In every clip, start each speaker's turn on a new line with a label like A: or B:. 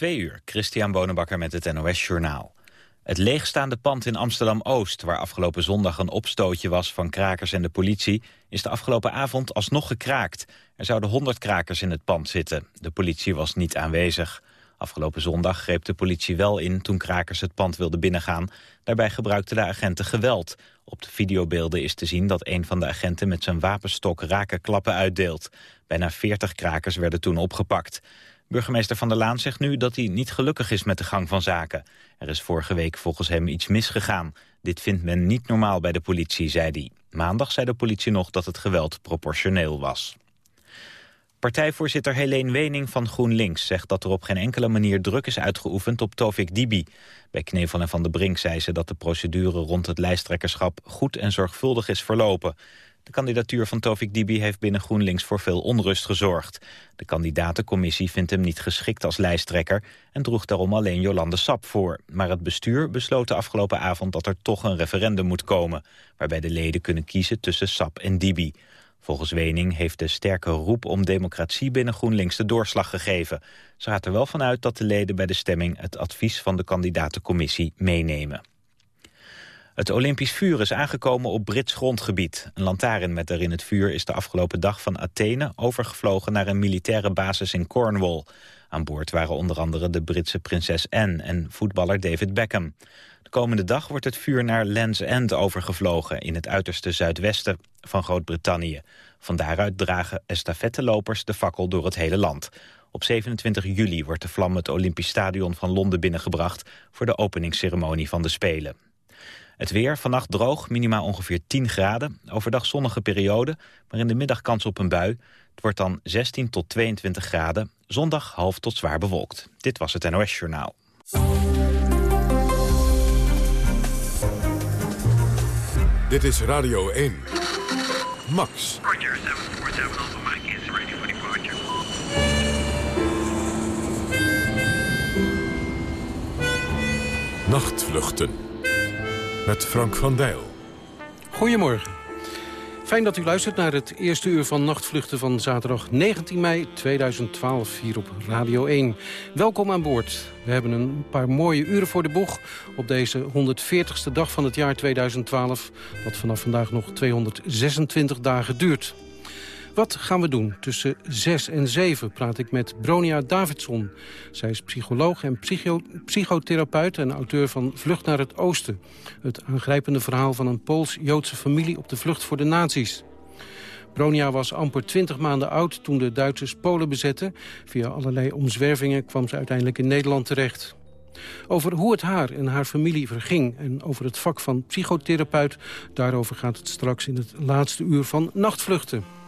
A: Twee uur, Christian Bonenbakker met het NOS Journaal. Het leegstaande pand in Amsterdam-Oost, waar afgelopen zondag een opstootje was van krakers en de politie, is de afgelopen avond alsnog gekraakt. Er zouden 100 krakers in het pand zitten. De politie was niet aanwezig. Afgelopen zondag greep de politie wel in toen krakers het pand wilden binnengaan. Daarbij gebruikten de agenten geweld. Op de videobeelden is te zien dat een van de agenten met zijn wapenstok rakenklappen uitdeelt. Bijna 40 krakers werden toen opgepakt. Burgemeester Van der Laan zegt nu dat hij niet gelukkig is met de gang van zaken. Er is vorige week volgens hem iets misgegaan. Dit vindt men niet normaal bij de politie, zei hij. Maandag zei de politie nog dat het geweld proportioneel was. Partijvoorzitter Helene Wening van GroenLinks zegt dat er op geen enkele manier druk is uitgeoefend op Tovik Dibi. Bij Knevel en Van der Brink zei ze dat de procedure rond het lijsttrekkerschap goed en zorgvuldig is verlopen. De kandidatuur van Tovik Dibi heeft binnen GroenLinks voor veel onrust gezorgd. De kandidatencommissie vindt hem niet geschikt als lijsttrekker... en droeg daarom alleen Jolande Sap voor. Maar het bestuur besloot de afgelopen avond dat er toch een referendum moet komen... waarbij de leden kunnen kiezen tussen Sap en Dibi. Volgens Wening heeft de sterke roep om democratie binnen GroenLinks de doorslag gegeven. Ze gaat er wel vanuit dat de leden bij de stemming het advies van de kandidatencommissie meenemen. Het Olympisch vuur is aangekomen op Brits grondgebied. Een lantaarn met daarin het vuur is de afgelopen dag van Athene overgevlogen naar een militaire basis in Cornwall. Aan boord waren onder andere de Britse prinses Anne en voetballer David Beckham. De komende dag wordt het vuur naar Land's End overgevlogen in het uiterste zuidwesten van Groot-Brittannië. Van daaruit dragen estafettelopers de fakkel door het hele land. Op 27 juli wordt de vlam het Olympisch Stadion van Londen binnengebracht voor de openingsceremonie van de Spelen. Het weer, vannacht droog, minimaal ongeveer 10 graden. Overdag zonnige periode, maar in de middag kans op een bui. Het wordt dan 16 tot 22 graden. Zondag half tot zwaar bewolkt. Dit was het NOS Journaal.
B: Dit is Radio 1. Max.
C: Roger, 747 Alpha Mike is ready for departure.
B: Nachtvluchten. Met Frank van Dijl.
D: Goedemorgen. Fijn dat u luistert naar het eerste uur van Nachtvluchten van zaterdag 19 mei 2012 hier op Radio 1. Welkom aan boord. We hebben een paar mooie uren voor de boeg op deze 140ste dag van het jaar 2012... dat vanaf vandaag nog 226 dagen duurt. Wat gaan we doen? Tussen 6 en 7 praat ik met Bronia Davidson. Zij is psycholoog en psycho psychotherapeut en auteur van Vlucht naar het Oosten. Het aangrijpende verhaal van een Pools-Joodse familie op de vlucht voor de nazi's. Bronia was amper 20 maanden oud toen de Duitsers Polen bezetten. Via allerlei omzwervingen kwam ze uiteindelijk in Nederland terecht. Over hoe het haar en haar familie verging en over het vak van psychotherapeut... daarover gaat het straks in het laatste uur van Nachtvluchten.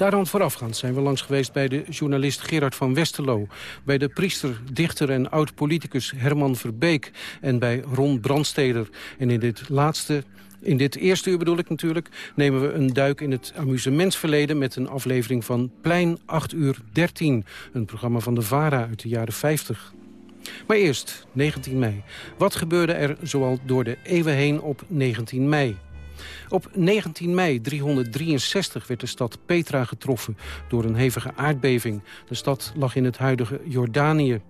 D: Daaraan voorafgaand zijn we langs geweest bij de journalist Gerard van Westerlo... bij de priester, dichter en oud-politicus Herman Verbeek... en bij Ron Brandsteder. En in dit laatste in dit eerste uur bedoel ik natuurlijk, nemen we een duik in het amusementsverleden... met een aflevering van Plein 8 uur 13, een programma van de VARA uit de jaren 50. Maar eerst, 19 mei. Wat gebeurde er zoal door de eeuwen heen op 19 mei? Op 19 mei 363 werd de stad Petra getroffen door een hevige aardbeving. De stad lag in het huidige Jordanië.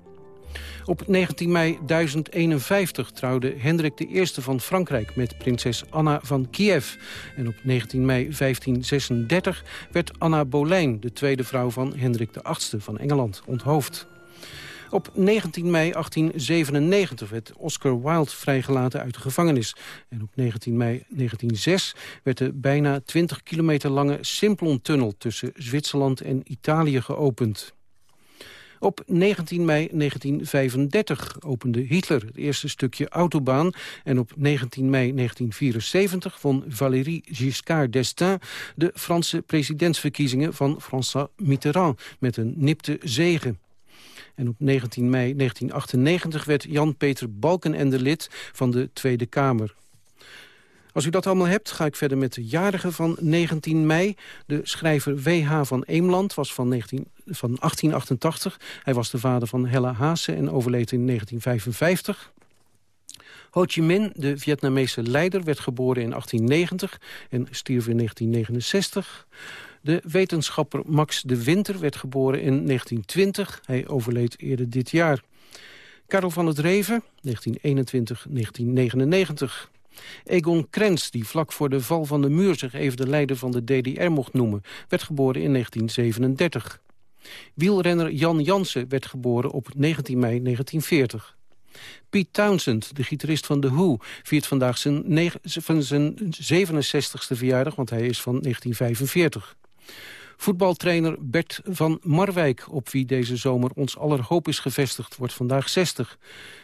D: Op 19 mei 1051 trouwde Hendrik I van Frankrijk met prinses Anna van Kiev. En op 19 mei 1536 werd Anna Boleyn, de tweede vrouw van Hendrik VIII van Engeland, onthoofd. Op 19 mei 1897 werd Oscar Wilde vrijgelaten uit de gevangenis. En op 19 mei 1906 werd de bijna 20 kilometer lange Simplon-tunnel... tussen Zwitserland en Italië geopend. Op 19 mei 1935 opende Hitler het eerste stukje autobaan... en op 19 mei 1974 won Valéry Giscard d'Estaing... de Franse presidentsverkiezingen van François Mitterrand met een nipte zegen. En op 19 mei 1998 werd Jan-Peter Balkenende lid van de Tweede Kamer. Als u dat allemaal hebt, ga ik verder met de jarige van 19 mei. De schrijver W.H. van Eemland was van, 19, van 1888. Hij was de vader van Hella Haase en overleed in 1955. Ho Chi Minh, de Vietnamese leider, werd geboren in 1890 en stierf in 1969. De wetenschapper Max de Winter werd geboren in 1920. Hij overleed eerder dit jaar. Karel van het Reven, 1921-1999. Egon Krenz, die vlak voor de val van de muur zich even de leider van de DDR mocht noemen, werd geboren in 1937. Wielrenner Jan Jansen werd geboren op 19 mei 1940. Pete Townsend, de gitarist van The Who, viert vandaag zijn, van zijn 67ste verjaardag, want hij is van 1945. Voetbaltrainer Bert van Marwijk, op wie deze zomer ons aller hoop is gevestigd, wordt vandaag 60.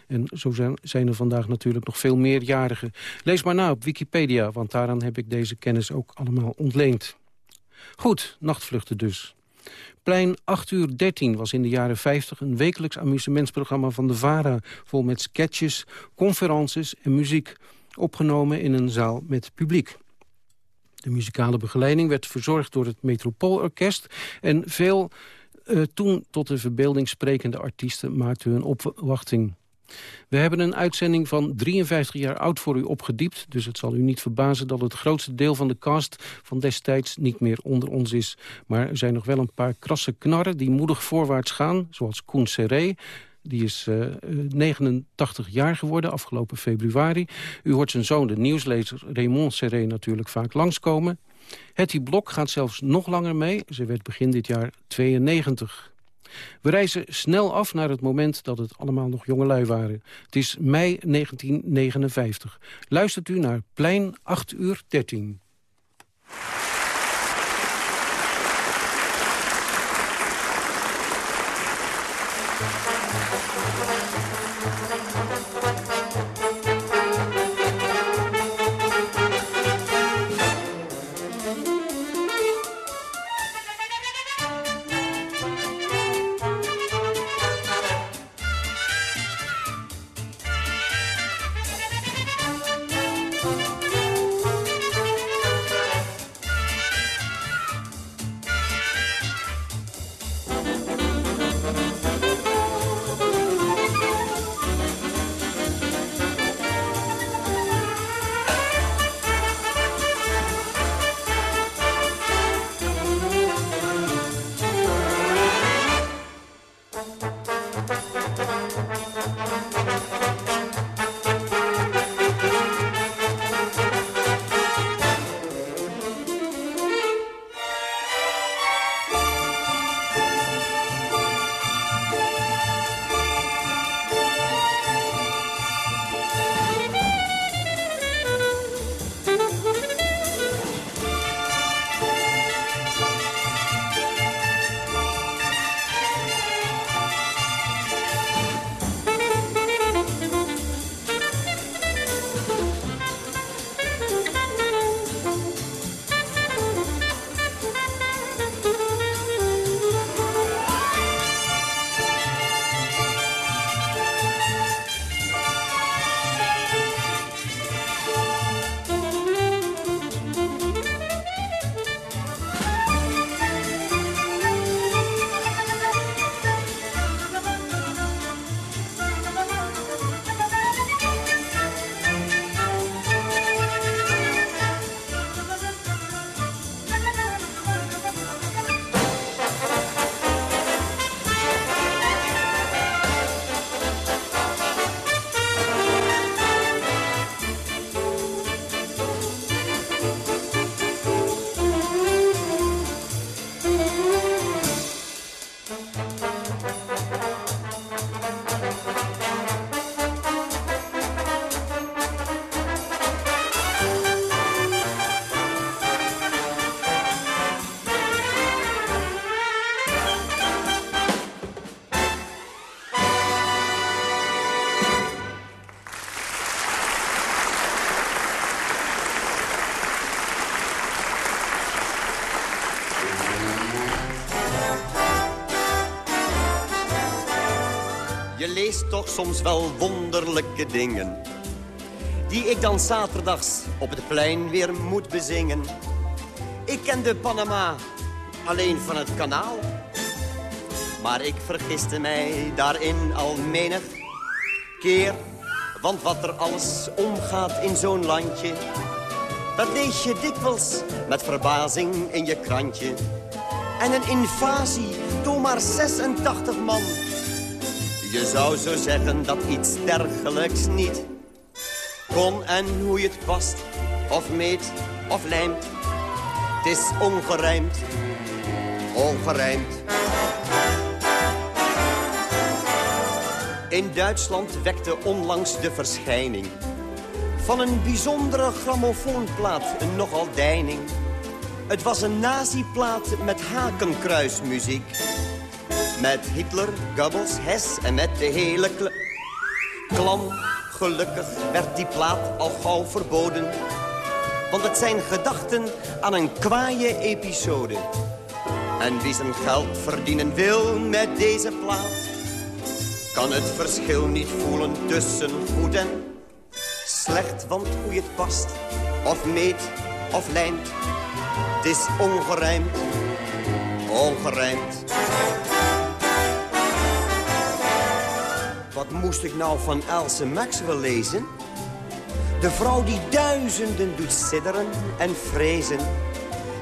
D: En zo zijn, er vandaag natuurlijk nog veel meer jarigen. Lees maar na op Wikipedia, want daaraan heb ik deze kennis ook allemaal ontleend. Goed, nachtvluchten dus. Plein 8 uur 13 was in de jaren 50 een wekelijks amusementsprogramma van de VARA... vol met sketches, conferences en muziek, opgenomen in een zaal met publiek. De muzikale begeleiding werd verzorgd door het Metropoolorkest... en veel uh, toen tot de verbeelding sprekende artiesten maakten hun opwachting. We hebben een uitzending van 53 jaar oud voor u opgediept... dus het zal u niet verbazen dat het grootste deel van de cast van destijds niet meer onder ons is. Maar er zijn nog wel een paar krasse knarren die moedig voorwaarts gaan... zoals Koen Serré, die is uh, eh, 89 jaar geworden, afgelopen februari. U hoort zijn zoon, de nieuwslezer Raymond Serré, natuurlijk vaak langskomen. Hetty Blok gaat zelfs nog langer mee. Ze werd begin dit jaar 92. We reizen snel af naar het moment dat het allemaal nog jongelui waren. Het is mei 1959. Luistert u naar Plein 8 uur 13.
E: Toch soms wel wonderlijke dingen. Die ik dan zaterdags op het plein weer moet bezingen. Ik ken de Panama alleen van het kanaal. Maar ik vergiste mij daarin al menig keer. Want wat er alles omgaat in zo'n landje... Dat lees je dikwijls met verbazing in je krantje. En een invasie door maar 86 man. Je zou zo zeggen dat iets dergelijks niet kon en hoe je het past, of meet of lijmt. Het is ongerijmd, ongerijmd. In Duitsland wekte onlangs de verschijning van een bijzondere grammofoonplaat, een nogal deining. Het was een nazi-plaat met hakenkruismuziek. Met Hitler, Goebbels, Hess en met de hele kl klam. Gelukkig werd die plaat al gauw verboden. Want het zijn gedachten aan een kwaaie episode. En wie zijn geld verdienen wil met deze plaat... kan het verschil niet voelen tussen goed en slecht, want hoe je het past, of meet of lijnt. Het is ongerijmd, ongerijmd. Wat moest ik nou van Else Maxwell lezen? De vrouw die duizenden doet sidderen en vrezen.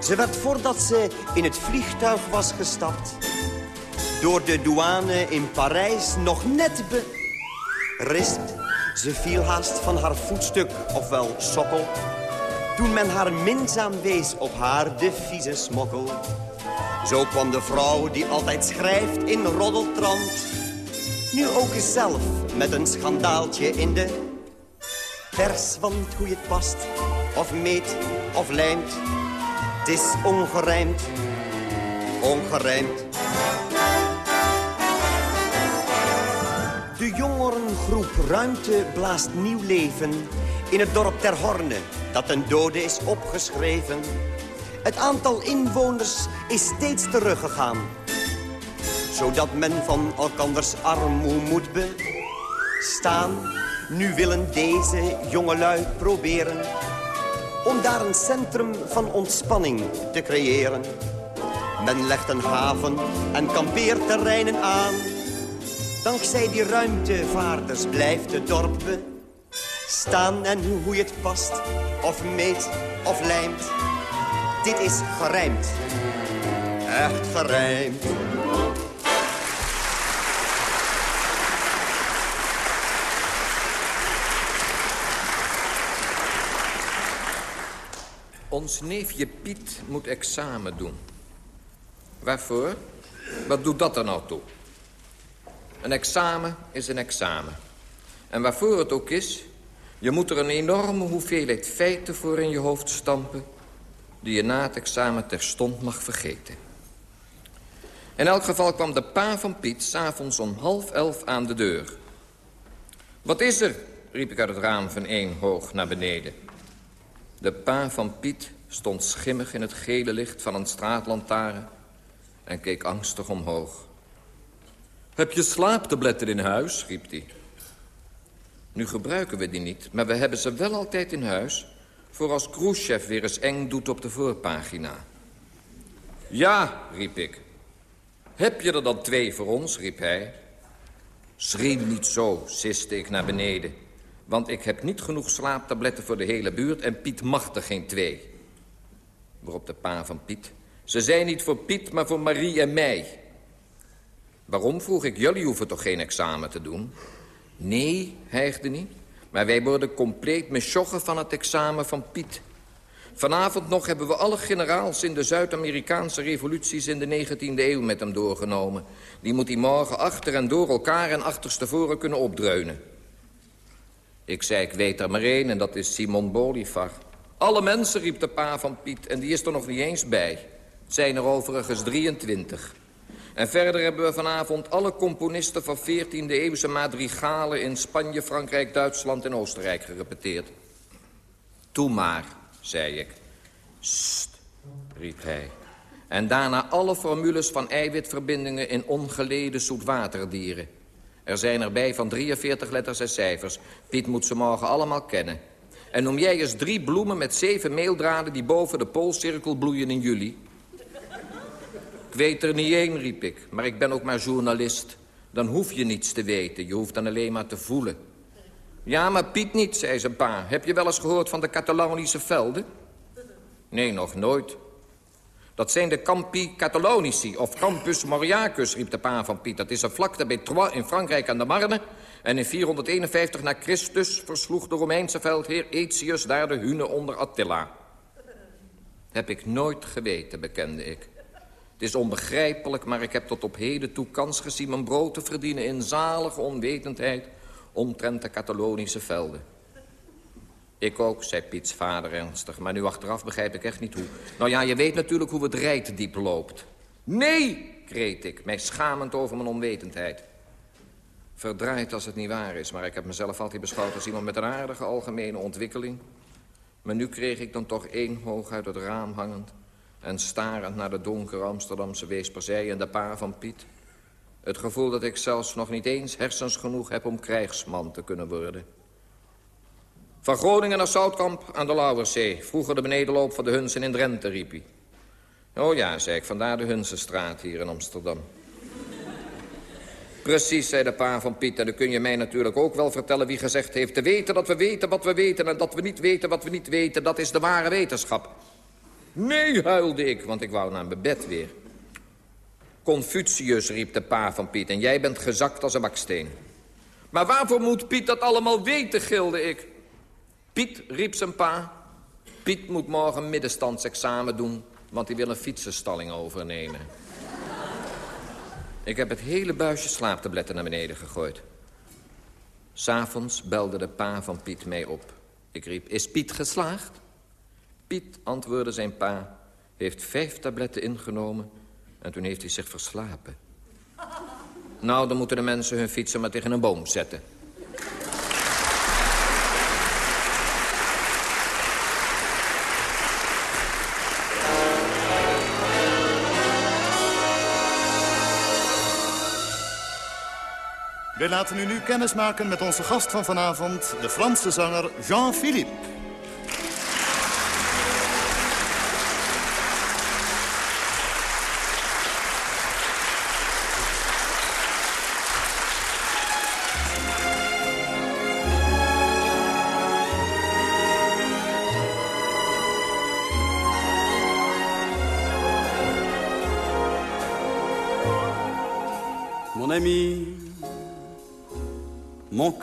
E: Ze werd voordat ze in het vliegtuig was gestapt... door de douane in Parijs nog net berispt ze viel haast van haar voetstuk, ofwel sokkel. Toen men haar minzaam wees op haar de vieze smokkel. Zo kwam de vrouw die altijd schrijft in roddeltrand. Nu ook zelf met een schandaaltje in de pers. Want hoe je het past, of meet, of lijmt. Het is ongerijmd, ongerijmd. De jongerengroep Ruimte blaast nieuw leven in het dorp Ter Horne, dat ten dode is opgeschreven. Het aantal inwoners is steeds teruggegaan, zodat men van elkanders armoe moet bestaan. Nu willen deze jongelui proberen om daar een centrum van ontspanning te creëren. Men legt een haven en kampeerterreinen aan Dankzij die ruimtevaarders blijft het dorp staan. En hoe je het past, of meet, of lijmt. Dit is gerijmd. Echt gerijmd.
F: Ons neefje Piet moet examen doen. Waarvoor? Wat doet dat er nou toe? Een examen is een examen. En waarvoor het ook is... je moet er een enorme hoeveelheid feiten voor in je hoofd stampen... die je na het examen terstond mag vergeten. In elk geval kwam de pa van Piet s'avonds om half elf aan de deur. Wat is er? riep ik uit het raam van één hoog naar beneden. De pa van Piet stond schimmig in het gele licht van een straatlantaarn... en keek angstig omhoog. Heb je slaaptabletten in huis? riep hij. Nu gebruiken we die niet, maar we hebben ze wel altijd in huis... voor als Khrushchev weer eens eng doet op de voorpagina. Ja, riep ik. Heb je er dan twee voor ons, riep hij. Schreeuw niet zo, siste ik naar beneden. Want ik heb niet genoeg slaaptabletten voor de hele buurt... en Piet mag er geen twee. Waarop de pa van Piet... Ze zijn niet voor Piet, maar voor Marie en mij. Waarom, vroeg ik, jullie hoeven toch geen examen te doen? Nee, hijgde niet. Maar wij worden compleet mesjoggen van het examen van Piet. Vanavond nog hebben we alle generaals in de Zuid-Amerikaanse revoluties in de 19e eeuw met hem doorgenomen. Die moet hij morgen achter en door elkaar en achterstevoren kunnen opdreunen. Ik zei, ik weet er maar één en dat is Simon Bolivar. Alle mensen, riep de pa van Piet, en die is er nog niet eens bij. Het zijn er overigens 23. En verder hebben we vanavond alle componisten van 14e-eeuwse madrigalen... in Spanje, Frankrijk, Duitsland en Oostenrijk gerepeteerd. Toe maar, zei ik. Sst, riep hij. En daarna alle formules van eiwitverbindingen in ongeleden zoetwaterdieren. Er zijn erbij van 43 letters en cijfers. Piet moet ze morgen allemaal kennen. En noem jij eens drie bloemen met zeven meeldraden... die boven de poolcirkel bloeien in juli... Ik weet er niet één, riep ik, maar ik ben ook maar journalist. Dan hoef je niets te weten, je hoeft dan alleen maar te voelen. Ja, maar Piet niet, zei zijn pa. Heb je wel eens gehoord van de Catalonische velden? Nee, nog nooit. Dat zijn de Campi Catalonici, of Campus Moriacus, riep de pa van Piet. Dat is een vlakte bij Troyes in Frankrijk aan de Marne. En in 451 na Christus versloeg de Romeinse veldheer Aetius daar de Hunen onder Attila. Heb ik nooit geweten, bekende ik. Het is onbegrijpelijk, maar ik heb tot op heden toe kans gezien... mijn brood te verdienen in zalige onwetendheid... omtrent de Catalonische velden. Ik ook, zei Piets vader ernstig. Maar nu achteraf begrijp ik echt niet hoe. Nou ja, je weet natuurlijk hoe het rijtdiep loopt. Nee, kreet ik, mij schamend over mijn onwetendheid. Verdraaid als het niet waar is, maar ik heb mezelf altijd beschouwd als iemand met een aardige algemene ontwikkeling. Maar nu kreeg ik dan toch één hoog uit het raam hangend... en starend naar de donkere Amsterdamse weesperzij en de pa van Piet... het gevoel dat ik zelfs nog niet eens hersens genoeg heb om krijgsman te kunnen worden. Van Groningen naar Zoutkamp aan de Lauwerzee. Vroeger de benedenloop van de Hunsen in Drenthe, riep hij. Oh ja, zei ik, vandaar de Hunsenstraat hier in Amsterdam. Precies, zei de pa van Piet. En dan kun je mij natuurlijk ook wel vertellen wie gezegd heeft... te weten dat we weten wat we weten en dat we niet weten wat we niet weten... dat is de ware wetenschap. Nee, huilde ik, want ik wou naar mijn bed weer. Confucius, riep de pa van Piet, en jij bent gezakt als een baksteen. Maar waarvoor moet Piet dat allemaal weten, gilde ik. Piet, riep zijn pa. Piet moet morgen middenstandsexamen doen, want hij wil een fietsenstalling overnemen. Ik heb het hele buisje slaaptabletten naar beneden gegooid. S'avonds belde de pa van Piet mij op. Ik riep, is Piet geslaagd? Piet, antwoordde zijn pa, heeft vijf tabletten ingenomen... en toen heeft hij zich verslapen. Nou, dan moeten de mensen hun fietsen maar tegen een boom zetten.
G: We laten u nu kennis maken met onze gast van vanavond... de Franse zanger Jean-Philippe.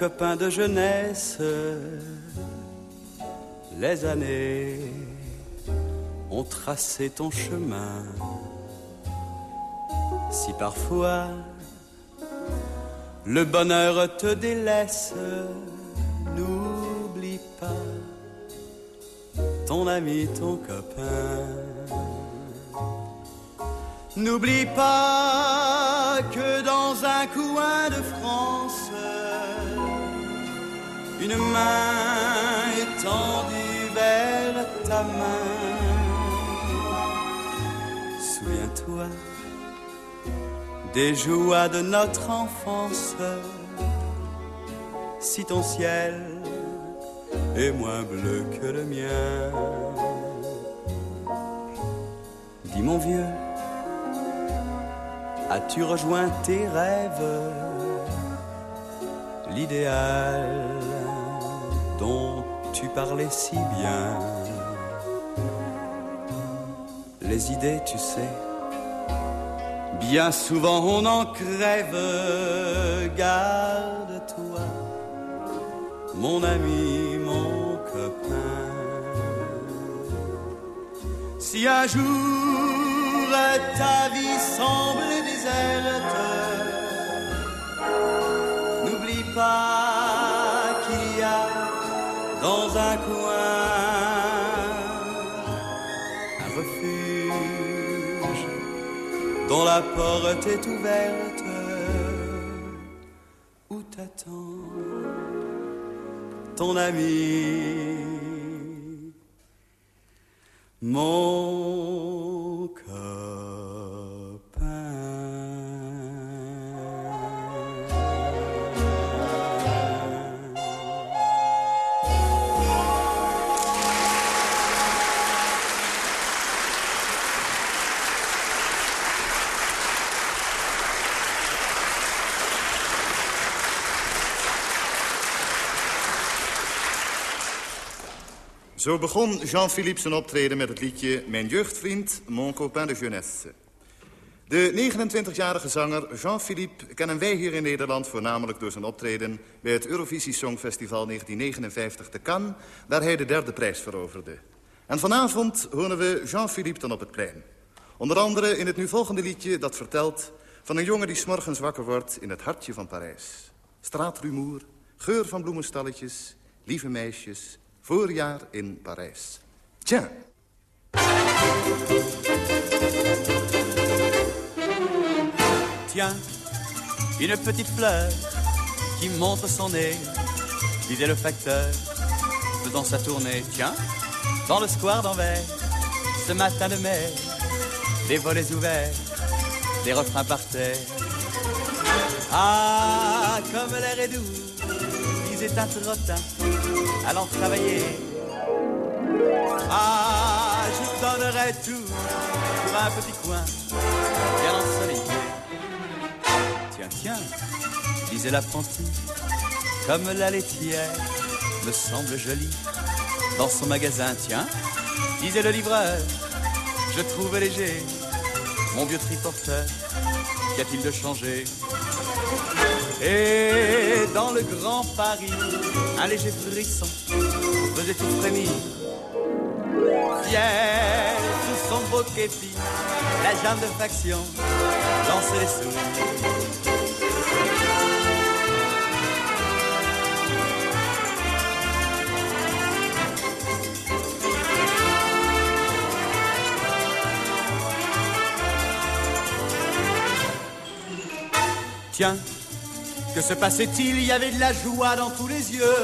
H: Copain de jeunesse, les années ont tracé ton chemin. Si parfois le bonheur te délaisse, n'oublie pas ton ami, ton copain. N'oublie pas que dans un coin de France, une main étendue vers ta main. Souviens-toi des joies de notre enfance, si ton ciel est moins bleu que le mien. Dis mon vieux, as-tu rejoint tes rêves, l'idéal dont tu parlais si bien. Les idées, tu sais, bien souvent on en crève, garde-toi, mon ami, mon copain. Si un jour ta vie semble déserte, n'oublie pas dont la porte est ouverte. Où t'attend ton ami mon
G: Zo begon Jean-Philippe zijn optreden met het liedje Mijn jeugdvriend, Mon copain de jeunesse. De 29-jarige zanger Jean-Philippe kennen wij hier in Nederland... voornamelijk door zijn optreden bij het Eurovisie Songfestival 1959 te Cannes... waar hij de derde prijs veroverde. En vanavond horen we Jean-Philippe dan op het plein. Onder andere in het nu volgende liedje dat vertelt... van een jongen die s'morgens wakker wordt in het hartje van Parijs. Straatrumoer, geur van bloemenstalletjes, lieve meisjes... voorjaar in Parijs. Tiens.
H: Tiens, une petite fleur qui montre son nez, disait le facteur, faisant sa tournée. Tiens, dans le square d'Anvers, ce matin de mai, les volets ouverts, des refrains par terre. Ah, comme l'air est doux, disait allant travailler. Ah, je donnerais tout pour un petit coin bien ensoleillé. Tiens, tiens, disait l'apprenti, comme la laitière me semble jolie dans son magasin. Tiens, disait le livreur, je trouve léger mon vieux triporteur. Qu'y a-t-il de changé? Dans le grand Paris, un léger frisson faisait tout frémir. Fier sous son beau képi, la jambe de faction dansait les sourires. Tiens, que se passait-il? Il y avait de la joie dans tous les yeux.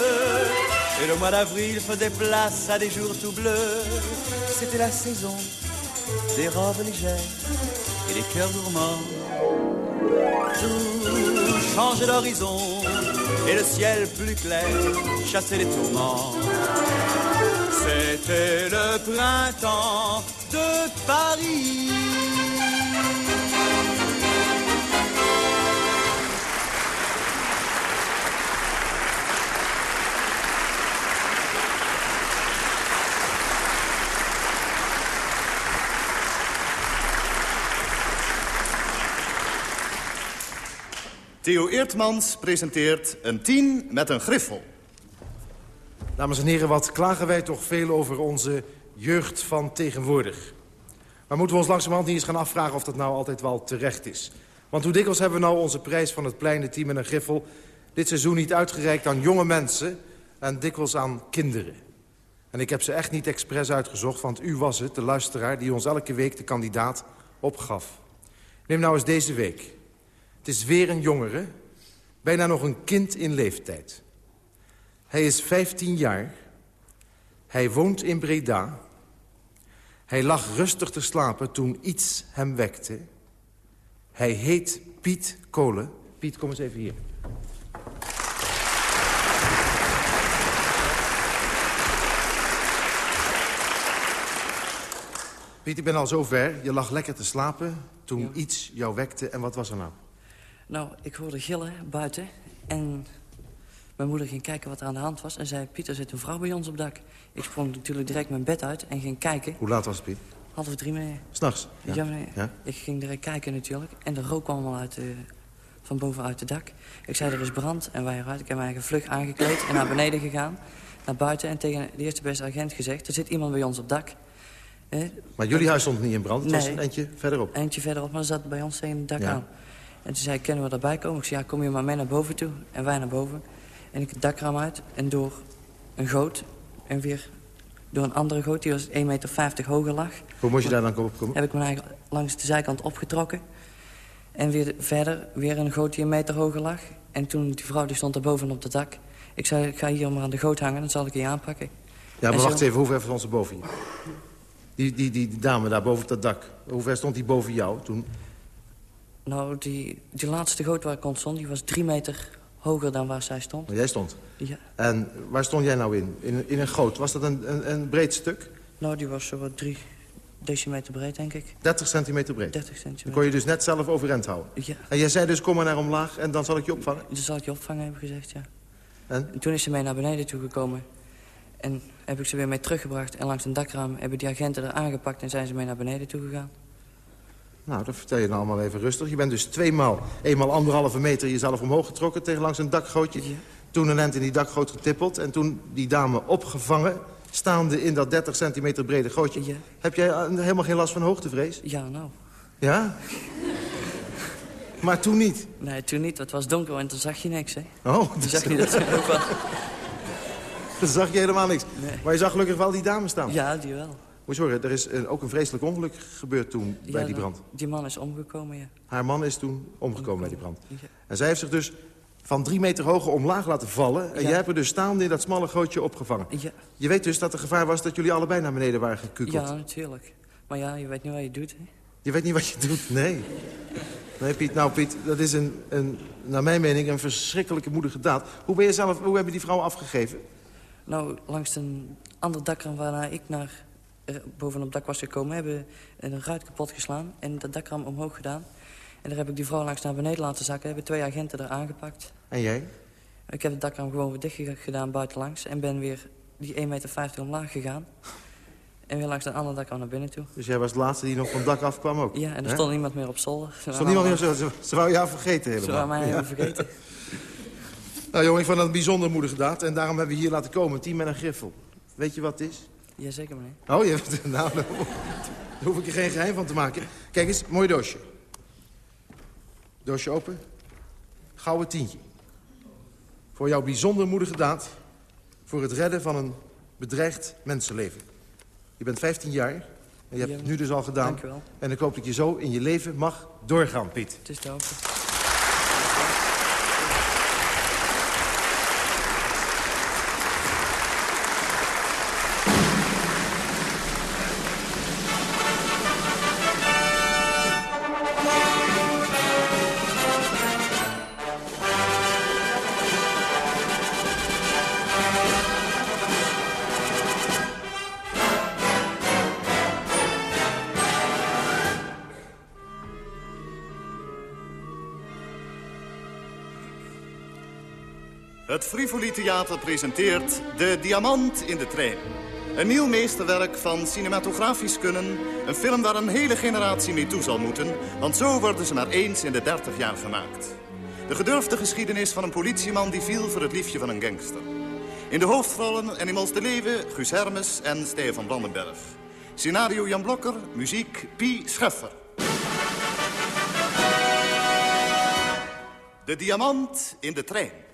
H: Et le mois d'avril faisait place à des jours tout bleus. C'était la saison des robes légères et des cœurs gourmands. Tout changeait d'horizon et le ciel plus clair chassait les tourments. C'était le printemps de Paris.
G: Theo Eertmans presenteert een tien met een griffel.
I: Dames en heren, wat klagen wij toch veel over onze jeugd van tegenwoordig. Maar moeten we ons langzamerhand niet eens gaan afvragen of dat nou altijd wel terecht is. Want hoe dikwijls hebben we nou onze prijs van het pleine team met een griffel... dit seizoen niet uitgereikt aan jonge mensen en dikwijls aan kinderen. En ik heb ze echt niet expres uitgezocht, want u was het, de luisteraar... die ons elke week de kandidaat opgaf. Neem nou eens deze week. Het is weer een jongere, bijna nog een kind in leeftijd. Hij is 15 jaar. Hij woont in Breda. Hij lag rustig te slapen toen iets hem wekte. Hij heet Piet Kolen. Piet, kom eens even hier. Piet, ik ben al zover. Je lag lekker te slapen toen iets jou wekte. En wat was er nou?
J: Nou, ik hoorde gillen buiten. En mijn moeder ging kijken wat er aan de hand was. En zei, Pieter, zit een vrouw bij ons op dak. Ik sprong natuurlijk direct mijn bed uit en ging kijken.
I: Hoe laat was het, Piet?
J: Half drie, meneer.
I: S'nachts?
J: Ja, meneer.
I: Ja?
J: Ik ging direct kijken natuurlijk. En de rook kwam al uit de, van bovenuit het dak. Ik zei, er is brand. En wij eruit. Ik heb mij eigen vlug aangekleed en naar beneden gegaan. Naar buiten en tegen de eerste beste agent gezegd... er zit iemand bij ons op dak. Eh,
I: Maar jullie huis stond niet in brand? Het was een eindje verderop?
J: Eentje verderop, maar dat zat bij ons tegen het dak
I: Ja.
J: aan. En toen zei ik, kunnen we erbij komen? Ik zei, ja, kom je maar mee naar boven toe. En wij naar boven. En ik het dakraam uit en door een goot. En weer door een andere goot, die was 1,50 meter hoger lag.
I: Hoe moest je daar dan op komen?
J: Heb ik mijn eigen langs de zijkant opgetrokken. En weer verder, weer een goot die een meter hoger lag. En toen, die vrouw die stond er boven op het dak. Ik zei, ik ga hier maar aan de goot hangen, dan zal ik je aanpakken.
I: Ja,
J: En
I: maar
J: zo-
I: wacht even, hoe ver stond ze boven je? Die, die, die, die dame daar boven op dat dak, hoe ver stond die boven jou toen?
J: Nou, die, die laatste goot waar ik kon stond, die was drie meter hoger dan waar zij stond.
I: Waar jij stond.
J: Ja.
I: En waar stond jij nou in? In, een- in een goot. Was dat een, een, een breed stuk?
J: Nou, die was zo wat drie decimeter breed, denk ik.
I: 30 centimeter breed?
J: 30
I: Dan
J: centimeter.
I: kon je dus net zelf overeind houden?
J: Ja,
I: En jij zei dus, kom maar naar omlaag en dan zal ik je opvangen?
J: dus zal ik je opvangen, hebben gezegd, ja.
I: En?
J: En toen is ze mee naar beneden toegekomen. En Heb ik ze weer mee teruggebracht en langs een dakraam hebben die agenten er aangepakt... en zijn ze mee naar beneden toe gegaan.
I: Nou, dat vertel je nou allemaal even rustig. Je bent dus tweemaal, eenmaal anderhalve meter jezelf omhoog getrokken... tegen langs een dakgootje. Toen een end in die dakgoot getippeld. En toen die dame opgevangen, staande in dat 30 centimeter brede gootje. Heb jij eh, helemaal geen last van hoogtevrees?
J: Ja, nou.
I: Ja? Maar toen niet?
J: Nee, toen niet. Het was donker en toen zag je niks, hè?
I: Oh,
J: Toen zag je dat ook wel.
I: Dan zag je helemaal niks. Maar je zag gelukkig wel die dame staan.
J: Ja, die wel.
I: Moet je horen, er is een- ook een vreselijk ongeluk gebeurd toen bij die
J: dan-
I: brand.
J: Die man is omgekomen, ja.
I: Haar man is toen omgekomen bij die brand. En zij heeft zich dus van drie meter hoger omlaag laten vallen. En
J: Ja.
I: jij hebt er dus staande in dat smalle gootje opgevangen.
J: Ja.
I: Je weet dus dat er gevaar was dat jullie allebei naar beneden waren gekukeld.
J: Ja, natuurlijk. Maar ja, je weet niet wat je doet, hè?
I: Je weet niet wat je doet, nee. Nee, Piet, nou Piet, dat is een, een, naar mijn mening een verschrikkelijke moedige daad. Hoe ben je zelf, hoe heb je die vrouw afgegeven?
J: Nou, langs een ander dakraam waarna ik naar eh, bovenop het dak was gekomen... hebben we een ruit kapot geslaan en dat dakraam omhoog gedaan. En daar heb ik die vrouw langs naar beneden laten zakken. Hebben twee agenten er aangepakt.
I: En jij?
J: Ik heb het dakraam gewoon weer dicht ge- gedaan buitenlangs... en ben weer die 1,50 meter omlaag gegaan. En weer langs een ander dakraam naar binnen toe.
I: Dus jij was de laatste die nog van het dak afkwam ook?
J: Ja, en er stond niemand meer op zolder. Ze
I: Stond niemand meer zo, ze, ze wou jou vergeten
J: Ze
I: helemaal.
J: waren mij
I: Ja.
J: even vergeten.
I: Nou jongen, ik vond dat een bijzonder moedige daad. En daarom hebben we hier laten komen, een team met een griffel. Weet je wat het is?
J: Jazeker, meneer.
I: Oh, je, nou, daar hoef ik er geen geheim van te maken. Kijk eens, mooi doosje. Doosje open. Gouden tientje. Voor jouw bijzonder moedige daad. Voor het redden van een bedreigd mensenleven. Je bent 15 jaar. En je hebt het nu dus al gedaan.
J: dank u wel.
I: En ik hoop dat je zo in je leven mag doorgaan, Piet.
J: Het is hopen.
G: Theater presenteert De Diamant in de Trein. Een nieuw meesterwerk van cinematografisch kunnen. Een film waar een hele generatie mee toe zal moeten. Want zo worden ze maar eens in de 30 jaar gemaakt. De gedurfde geschiedenis van een politieman die viel voor het liefje van een gangster. In de hoofdrollen Animals de Leeuwen, Guus Hermes en Steve van Brandenberg. Scenario Jan Blokker, muziek Pie Scheffer. De Diamant in de Trein.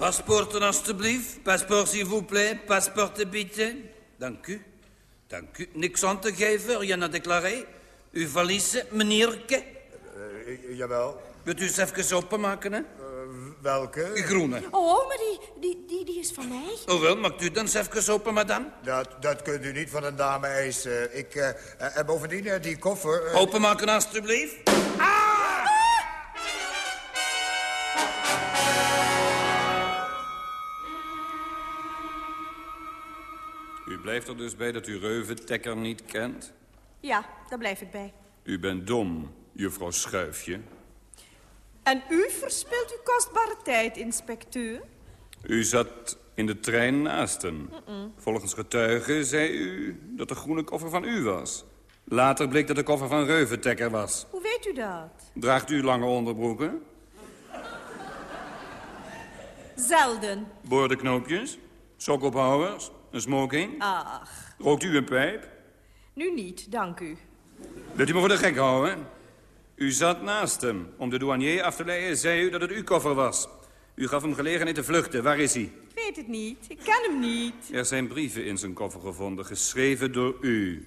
K: Paspoorten alstublieft. Paspoort s'il vous plaît. Paspoort bieden. Dank u. Dank u. Niks aan te geven, rien à déclarer. Uw valise, meneerke.
L: Uh, jawel.
K: Wilt u eens even openmaken, hè?
L: Uh, welke?
K: Die groene.
M: Oh, maar die, die, die, die is van mij.
K: Oh wel, maakt u dan eens even open, madame?
L: Dat, dat kunt u niet van een dame eisen. Ik, uh, en bovendien, uh, die koffer...
K: Openmaken alstublieft.
N: U blijft er dus bij dat u Reuventekker niet kent?
M: Ja, daar blijf ik bij.
N: U bent dom, juffrouw Schuifje.
M: En u verspilt uw kostbare tijd, inspecteur?
N: U zat in de trein naast hem. Volgens getuigen zei u dat de groene koffer van u was. Later bleek dat de koffer van Reuventekker was.
M: Hoe weet u dat?
N: Draagt u lange onderbroeken?
M: Zelden.
N: Boordenknoopjes? Sokophouders? Een smoking?
M: Ach,
N: Rookt u een pijp?
M: nu niet, dank u.
N: Wilt u me voor de gek houden? U zat naast hem. Om de douanier af te leiden zei u dat het uw koffer was. U gaf hem gelegenheid te vluchten. Waar is hij?
M: Ik weet het niet. Ik ken hem niet.
N: Er zijn brieven in zijn koffer gevonden, geschreven door u.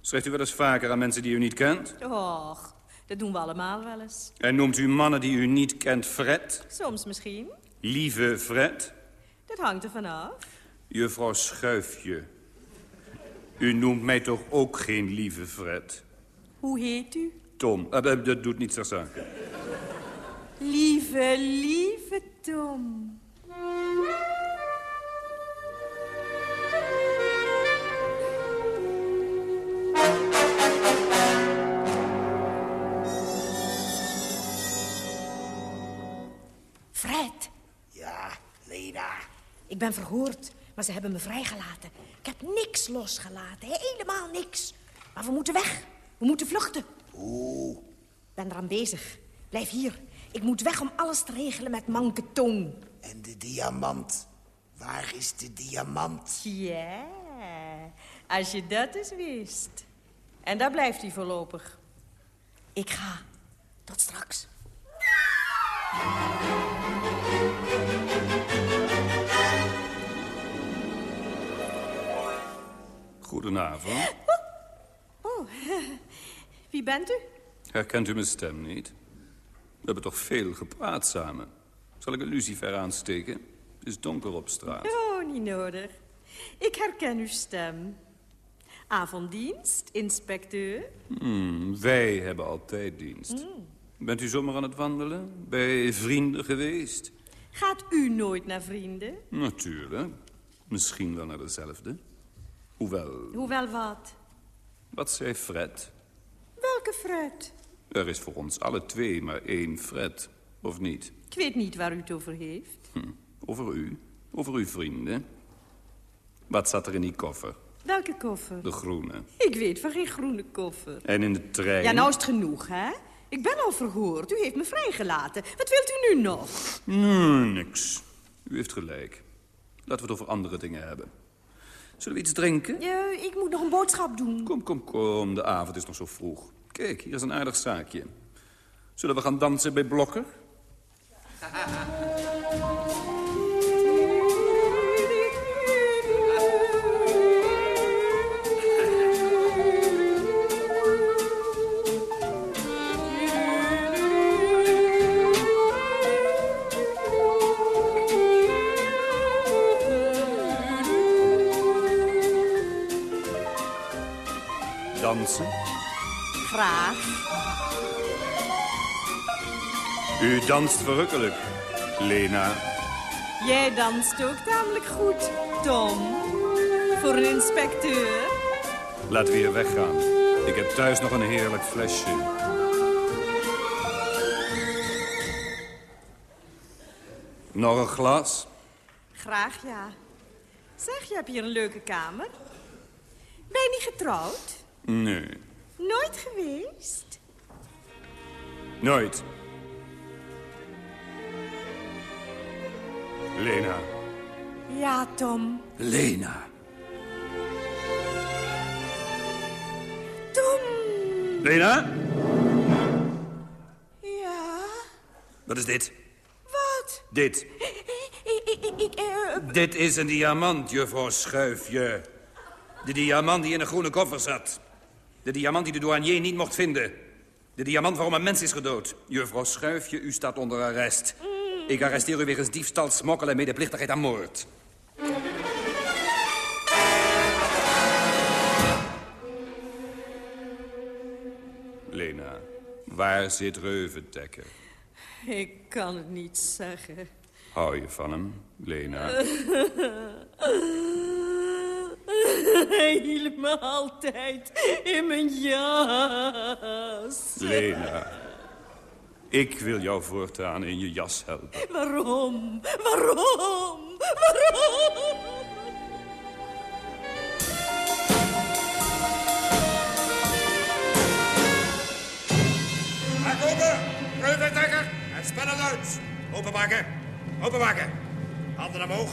N: Schrijft u wel eens vaker aan mensen die u niet kent?
M: Och, dat doen we allemaal wel eens.
N: En noemt u mannen die u niet kent Fred?
M: Soms misschien.
N: Lieve Fred?
M: Dat hangt er vanaf.
N: Juffrouw Schuifje. U noemt mij toch ook geen lieve Fred?
M: Hoe heet u?
N: Tom. Uh, dat doet niet ter zake.
M: Lieve, lieve Tom.
O: ben verhoord, maar ze hebben me vrijgelaten. Ik heb niks losgelaten, helemaal niks. Maar we moeten weg. We moeten vluchten.
L: Oeh.
O: ben eraan bezig. Blijf hier. Ik moet weg om alles te regelen met Manke Toon.
L: En de diamant. Waar is de diamant?
M: Ja, als je dat eens wist. En daar blijft hij voorlopig.
O: Ik ga. Tot straks.
N: Goedenavond.
M: Oh, wie bent u?
N: Herkent u mijn stem niet? We hebben toch veel gepraat samen. Zal ik een lucifer aansteken? Het is donker op straat.
M: Oh, niet nodig. Ik herken uw stem. Avonddienst, inspecteur.
N: Hmm, wij hebben altijd dienst.
M: Hmm.
N: Bent u zomaar aan het wandelen? Bij vrienden geweest?
M: Gaat u nooit naar vrienden?
N: Natuurlijk. Misschien wel naar dezelfde. Hoewel,
M: Hoewel wat?
N: wat zei Fred?
M: Welke Fred?
N: Er is voor ons alle twee maar één Fred, of niet?
M: Ik weet niet waar u het over heeft.
N: Hm. Over u, over uw vrienden. Wat zat er in die koffer?
M: Welke koffer?
N: De groene.
M: Ik weet van geen groene koffer.
N: En in de trein?
M: Ja, nou is het genoeg, hè? Ik ben al verhoord. U heeft me vrijgelaten. Wat wilt u nu nog?
N: Nee, niks. U heeft gelijk. Laten we het over andere dingen hebben. Zullen we iets drinken?
O: Ja, ik moet nog een boodschap doen.
N: Kom, kom, kom. De avond is nog zo vroeg. Kijk, hier is een aardig zaakje. Zullen we gaan dansen bij Blokker? Dansen?
M: Graag.
N: U danst verrukkelijk, Lena.
M: Jij danst ook tamelijk goed, Tom. Voor een inspecteur.
N: Laten we hier weggaan. Ik heb thuis nog een heerlijk flesje. Nog een glas?
M: Graag, ja. Zeg, je hebt hier een leuke kamer. Ben je niet getrouwd?
N: Nee,
M: Nooit geweest?
N: nooit. Lena.
O: Ja, Tom.
N: Lena.
O: Tom!
N: Lena?
O: Ja?
N: Wat is dit?
O: Wat?
N: Dit.
O: Ik, ik, ik, ik, eh,
N: Dit is een diamant, juffrouw Schuifje. De diamant die in een groene koffer zat. De diamant die de douanier niet mocht vinden. De diamant waarom een mens is gedood. Juffrouw Schuifje, u staat onder arrest. Ik arresteer u wegens diefstal, smokkel en medeplichtigheid aan moord. Lena, waar zit Reuvendekker?
M: Ik kan het niet zeggen.
N: Hou je van hem, Lena?
M: Helemaal altijd in mijn jas.
N: Lena, ik wil jou voortaan in je jas helpen.
M: Waarom? Waarom? Waarom?
P: Reuvendekker! En spellen uit! Openmaken! Openmaken! Handen omhoog.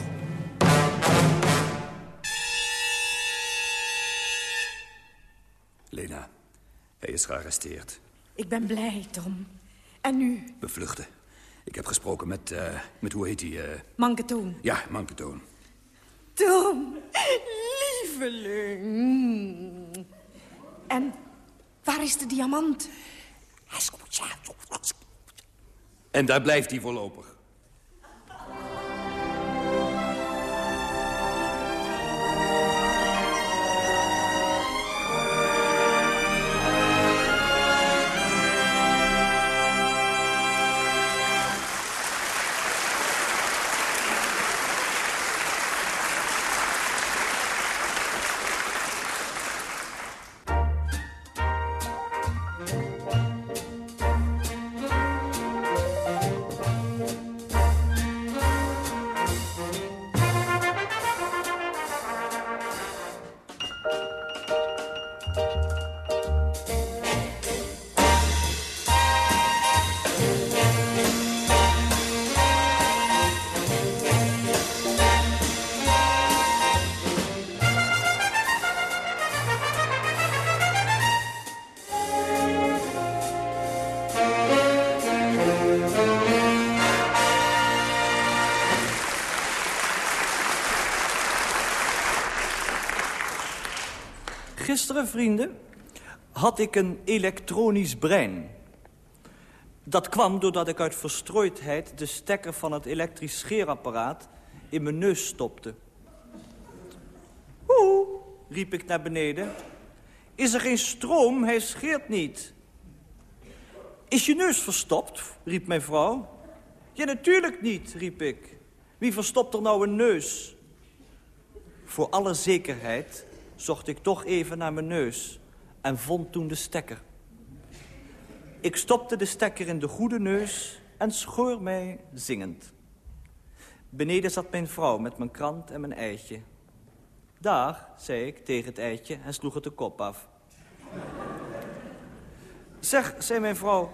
N: Hij is gearresteerd.
O: ik ben blij, Tom. En nu?
N: We vluchten. Ik heb gesproken met, eh, met hoe heet hij? eh,
O: Manke Toon.
N: ja, Manketoon.
O: Tom, lieveling. En waar is de diamant?
N: En daar blijft hij voorlopig.
Q: Vrienden, had ik een elektronisch brein. Dat kwam doordat ik uit verstrooidheid de stekker van het elektrisch scheerapparaat in mijn neus stopte. Oeh, riep ik naar beneden. Is er geen stroom? Hij scheert niet. Is je neus verstopt? riep mijn vrouw. Ja, natuurlijk niet, riep ik. Wie verstopt er nou een neus? Voor alle zekerheid zocht ik toch even naar mijn neus en vond toen de stekker. Ik stopte de stekker in de goede neus en schoor mij zingend. Beneden zat mijn vrouw met mijn krant en mijn eitje. Daar, zei ik tegen het eitje en sloeg het de kop af. Zeg, zei mijn vrouw,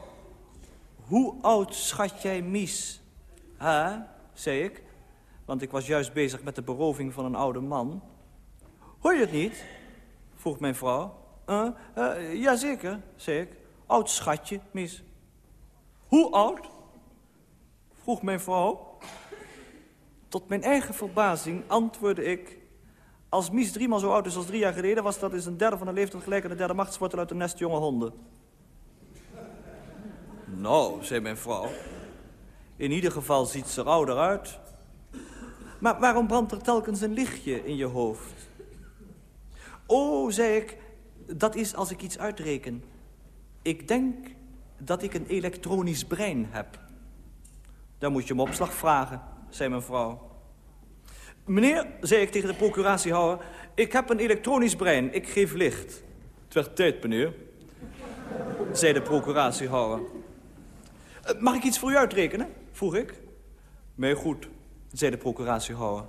Q: hoe oud schat jij Mies? Ha, zei ik, want ik was juist bezig met de beroving van een oude man. Hoor je het niet? vroeg mijn vrouw. Uh, uh, jazeker, zei ik. Oud schatje, Mies. Hoe oud? vroeg mijn vrouw. Tot mijn eigen verbazing antwoordde ik... Als Mies driemaal zo oud is als drie jaar geleden... was dat eens een derde van de leeftijd gelijk aan de derde machtswortel uit een nest jonge honden. Nou, zei mijn vrouw. In ieder geval ziet ze er ouder uit. Maar waarom brandt er telkens een lichtje in je hoofd? Oh, zei ik, dat is als ik iets uitreken. Ik denk dat ik een elektronisch brein heb. Dan moet je hem opslag vragen, zei mijn vrouw. Meneer, zei ik tegen de procuratiehouder... ik heb een elektronisch brein, ik geef licht. Het werd tijd, meneer, zei de procuratiehouder. Eh, mag ik iets voor u uitrekenen? vroeg ik. Mij goed, zei de procuratiehouder.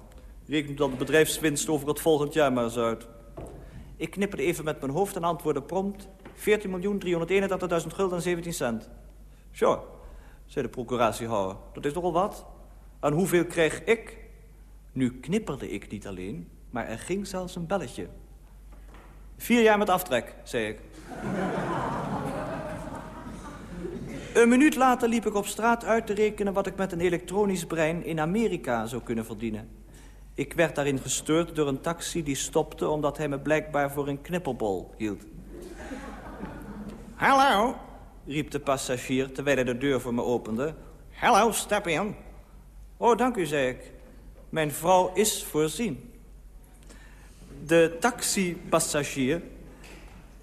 Q: Reken dan de bedrijfswinst over het volgend jaar maar eens uit. Ik knipperde even met mijn hoofd en antwoordde prompt... 14.381.000 gulden en 17 cent. Sure, zei de procuratiehouder. Dat is toch al wat? En hoeveel kreeg ik? Nu knipperde ik niet alleen, maar er ging zelfs een belletje. Vier jaar met aftrek, zei ik. Een minuut later liep ik op straat uit te rekenen... wat ik met een elektronisch brein in Amerika zou kunnen verdienen. Ik werd daarin gestoord door een taxi die stopte... omdat hij me blijkbaar voor een knipperbol hield. Hallo, riep de passagier terwijl hij de deur voor me opende. Hallo, step in. Oh, dank u, zei ik. Mijn vrouw is voorzien. De taxipassagier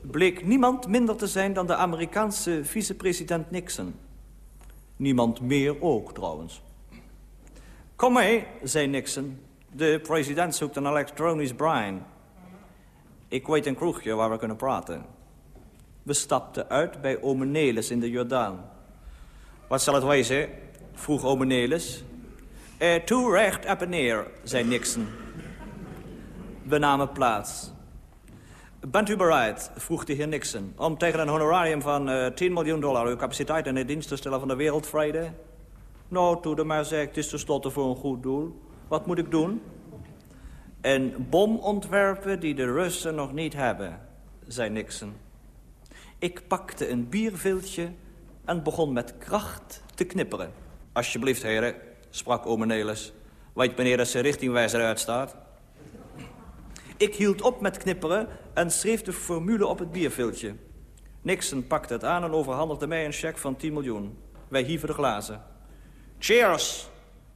Q: bleek niemand minder te zijn dan de Amerikaanse vicepresident Nixon. Niemand meer ook, trouwens. Kom mee, zei Nixon. De president zoekt een elektronisch brein. Ik weet een kroegje waar we kunnen praten. We stapten uit bij ome Nelis in de Jordaan. Wat zal het wezen? vroeg ome Nelis. Eh, toe recht en neer, zei Nixon. We namen plaats. Bent u bereid, vroeg de heer Nixon, om tegen een honorarium van uh, eh, 10 miljoen dollar uw capaciteit in de dienst te stellen van de wereldvrede? Nou, toe de maar, ik, het is tenslotte voor een goed doel. Wat moet ik doen? Een bom ontwerpen die de Russen nog niet hebben, zei Nixon. Ik pakte een bierviltje en begon met kracht te knipperen. Alsjeblieft, heren, sprak ome Nelis. Weet meneer dat zijn richtingwijzer uitstaat? Ik hield op met knipperen en schreef de formule op het bierviltje. Nixon pakte het aan en overhandigde mij een cheque van 10 miljoen. Wij hieven de glazen. Cheers,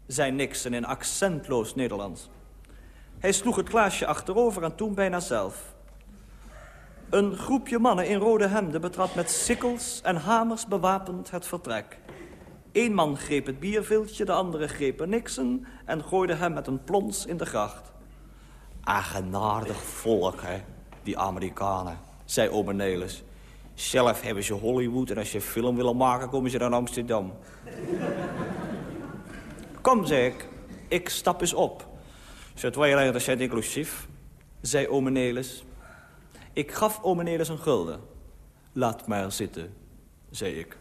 Q: zei Nixon in accentloos Nederlands. Hij sloeg het glaasje achterover en toen bijna zelf. Een groepje mannen in rode hemden betrad met sikkels en hamers bewapend het vertrek. Eén man greep het bierviltje, de andere greep Nixon... en gooide hem met een plons in de gracht. Eigenaardig volk, hè, die Amerikanen, zei ome Nelis. Zelf hebben ze Hollywood en als je film willen maken, komen ze naar Amsterdam. Kom, zei ik, ik stap eens op. Zet wij zijn inclusief, zei ome Nelis. Ik gaf ome Nelis een gulden. Laat maar zitten, zei ik.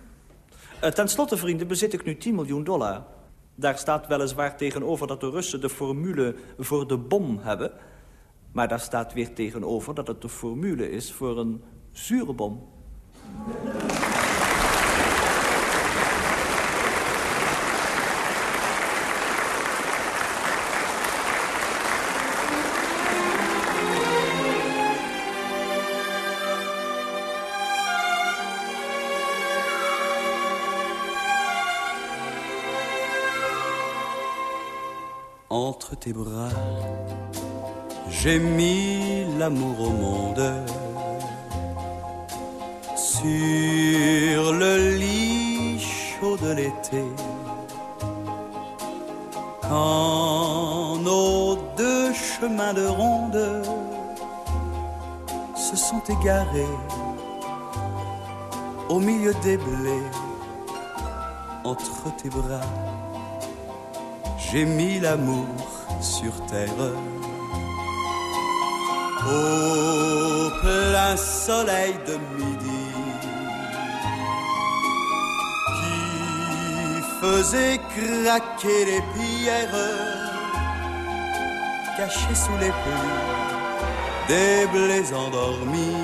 Q: Uh, ten slotte, vrienden, bezit ik nu 10 miljoen dollar. Daar staat weliswaar tegenover dat de Russen de formule voor de bom hebben. Maar daar staat weer tegenover dat het de formule is voor een zure bom.
H: Entre tes bras. J'ai mis l'amour au monde sur le lit chaud de l'été. Quand nos deux chemins de ronde se sont égarés au milieu des blés entre tes bras, j'ai mis l'amour sur terre. Au plein soleil de midi qui faisait craquer les pierres cachées sous les pluies des blés endormis.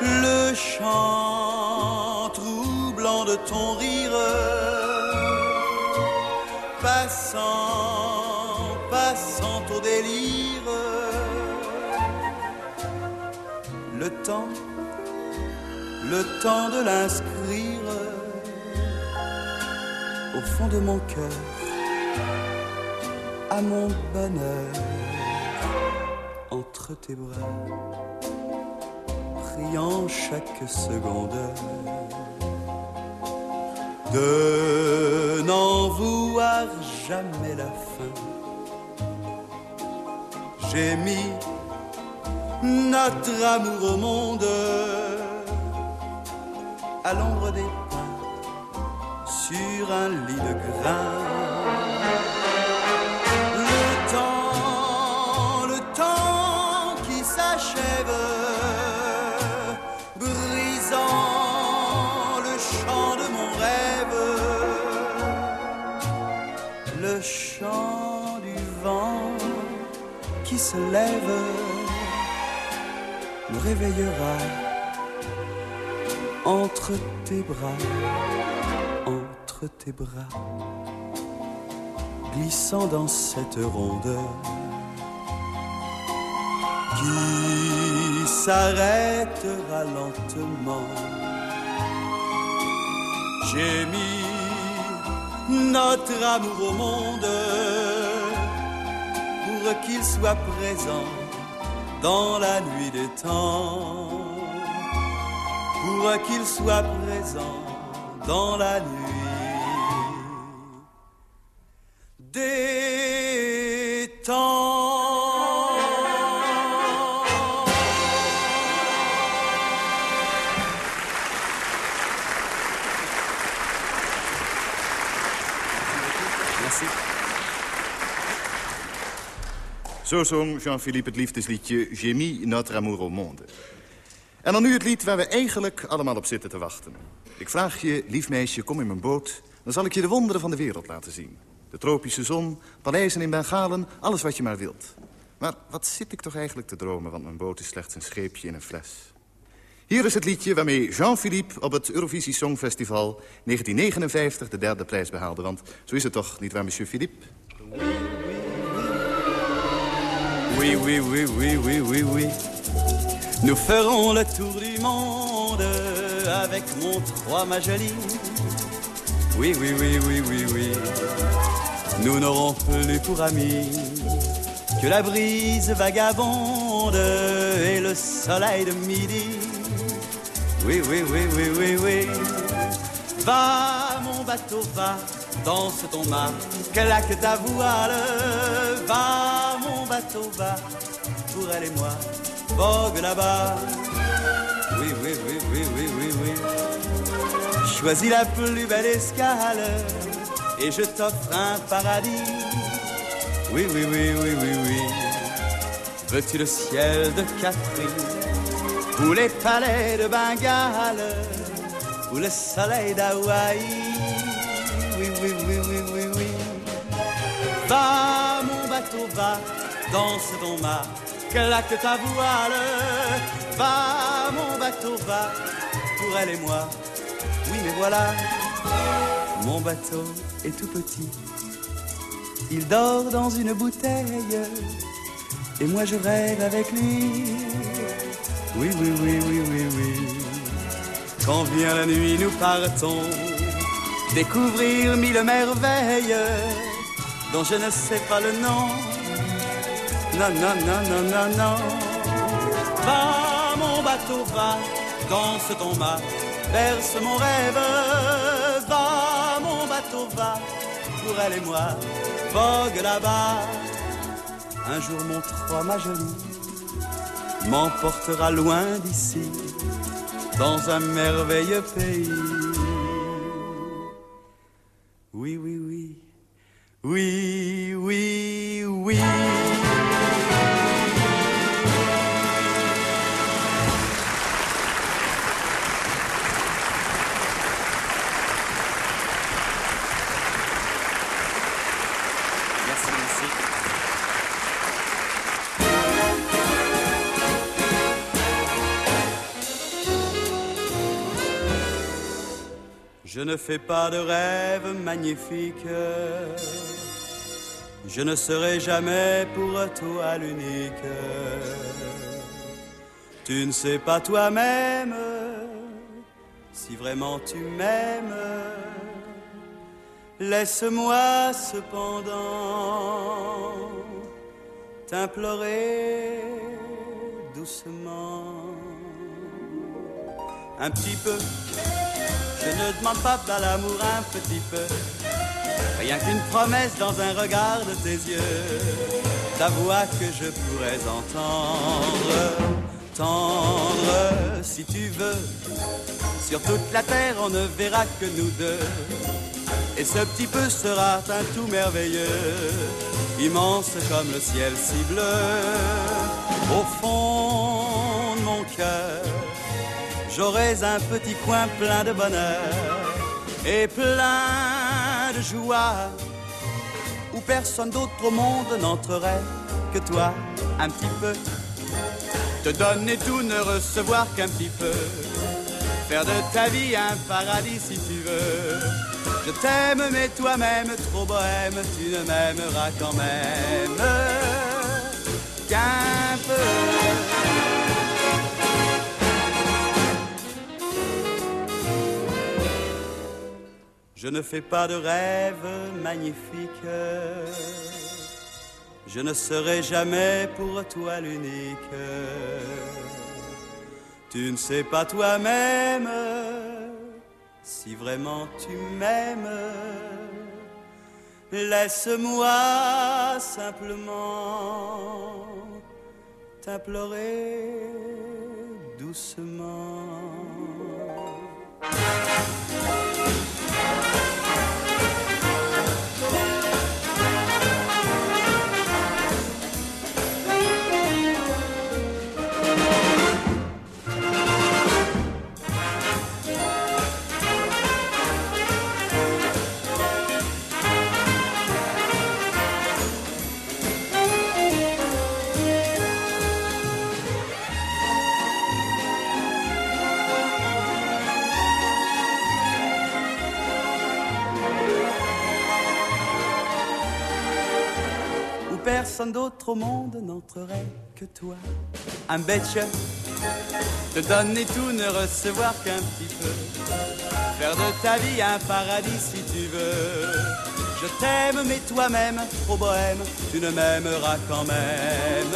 H: Le chant troublant de ton rire passant, passant au délire. Le temps, le temps de l'inscrire au fond de mon cœur, à mon bonheur, entre tes bras, priant chaque seconde de n'en vouloir jamais la fin. J'ai mis notre amour au monde à l'ombre des pins sur un lit de grain. Se lève me réveillera entre tes bras, entre tes bras, glissant dans cette ronde qui s'arrêtera lentement. J'ai mis notre amour au monde qu'il soit présent dans la nuit des temps, pour qu'il soit présent dans la nuit
G: Zo zong Jean-Philippe het liefdesliedje mis notre amour au monde. En dan nu het lied waar we eigenlijk allemaal op zitten te wachten. Ik vraag je, lief meisje, kom in mijn boot. Dan zal ik je de wonderen van de wereld laten zien. De tropische zon, paleizen in Bengalen, alles wat je maar wilt. Maar wat zit ik toch eigenlijk te dromen, want mijn boot is slechts een scheepje in een fles. Hier is het liedje waarmee Jean-Philippe op het Eurovisie Songfestival 1959 de derde prijs behaalde. Want zo is het toch, niet waar, monsieur Philippe?
H: Oui, oui, oui, oui, oui, oui, oui. Nous ferons le tour du monde avec mon trois ma jolie. Oui, oui, oui, oui, oui, oui. Nous n'aurons plus pour amis que la brise vagabonde et le soleil de midi. Oui, oui, oui, oui, oui, oui. Va, mon bateau, va, danse ton mât, claque ta voile. Va, mon bateau, va, pour elle et moi, vogue là-bas. Oui, oui, oui, oui, oui, oui, oui. Choisis la plus belle escale et je t'offre un paradis. Oui, oui, oui, oui, oui, oui. Veux-tu le ciel de Capri ou les palais de Bengale ou le soleil d'Hawaï? Oui, oui, oui, oui, oui, oui. Va, mon bateau, va, danse ton mât, claque ta voile. Va, mon bateau, va, pour elle et moi. Oui, mais voilà, mon bateau est tout petit. Il dort dans une bouteille et moi je rêve avec lui. Oui, oui, oui, oui, oui, oui. Quand vient la nuit, nous partons découvrir mille merveilles dont je ne sais pas le nom. Non, non, non, non, non, non. Va, mon bateau, va, danse ton mât, berce mon rêve. Va, mon bateau, va, pour elle et moi, vogue là-bas. Un jour, mon trois, ma jolie, m'emportera loin d'ici, dans un merveilleux pays. Oui, oui, oui, oui, oui, oui. Je ne fais pas de rêve magnifique. Je ne serai jamais pour toi l'unique. Tu ne sais pas toi-même si vraiment tu m'aimes. Laisse-moi cependant t'implorer doucement. Un petit peu, je ne demande pas de l'amour un petit peu. Rien qu'une promesse dans un regard de tes yeux, ta voix que je pourrais entendre, tendre si tu veux. Sur toute la terre, on ne verra que nous deux. Et ce petit peu sera un tout merveilleux, immense comme le ciel si bleu. Au fond j'aurais un petit coin plein de bonheur et plein de joie, où personne d'autre au monde n'entrerait que toi, un petit peu. Te donner tout, ne recevoir qu'un petit peu. Faire de ta vie un paradis si tu veux. Je t'aime, mais toi-même, trop bohème, tu ne m'aimeras quand même qu'un peu. Je ne fais pas de rêve magnifique. Je ne serai jamais pour toi l'unique. Tu ne sais pas toi-même si vraiment tu m'aimes. Laisse-moi simplement t'implorer doucement. Bye. Personne d'autre au monde n'entrerait que toi. Un beetje, te donner tout, ne recevoir qu'un petit peu. Faire de ta vie un paradis si tu veux. Je t'aime, mais toi-même, trop bohème, tu ne m'aimeras quand même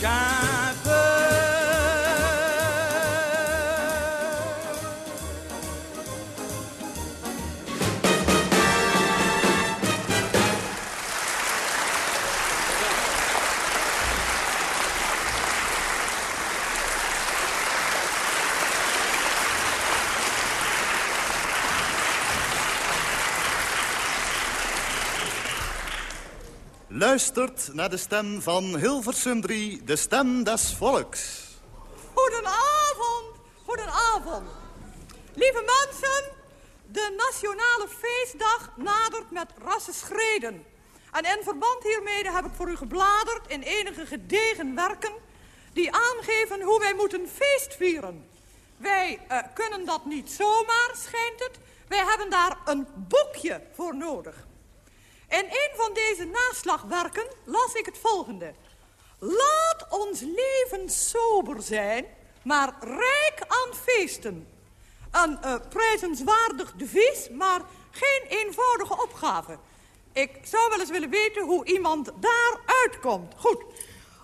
H: qu'un peu.
G: Luistert naar de stem van Hilversum 3, de stem des volks.
R: Goedenavond, goedenavond. Lieve mensen, de nationale feestdag nadert met rasse schreden. En in verband hiermee heb ik voor u gebladerd in enige gedegen werken... die aangeven hoe wij moeten feestvieren. Wij eh, kunnen dat niet zomaar, schijnt het. Wij hebben daar een boekje voor nodig. In een van deze naslagwerken las ik het volgende. Laat ons leven sober zijn, maar rijk aan feesten. Een eh, prijzenswaardig devies, maar geen eenvoudige opgave. Ik zou wel eens willen weten hoe iemand daar uitkomt. Goed.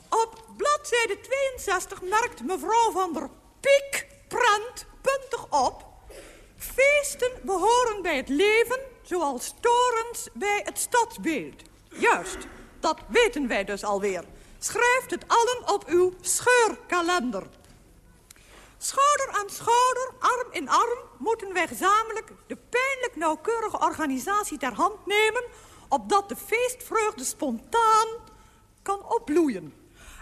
R: Op bladzijde 62 merkt mevrouw van der Piek prent puntig op... Feesten behoren bij het leven, zoals torens bij het stadsbeeld. Juist, dat weten wij dus alweer. Schrijft het allen op uw scheurkalender. Schouder aan schouder, arm in arm, moeten wij gezamenlijk de pijnlijk nauwkeurige organisatie ter hand nemen, opdat de feestvreugde spontaan kan opbloeien.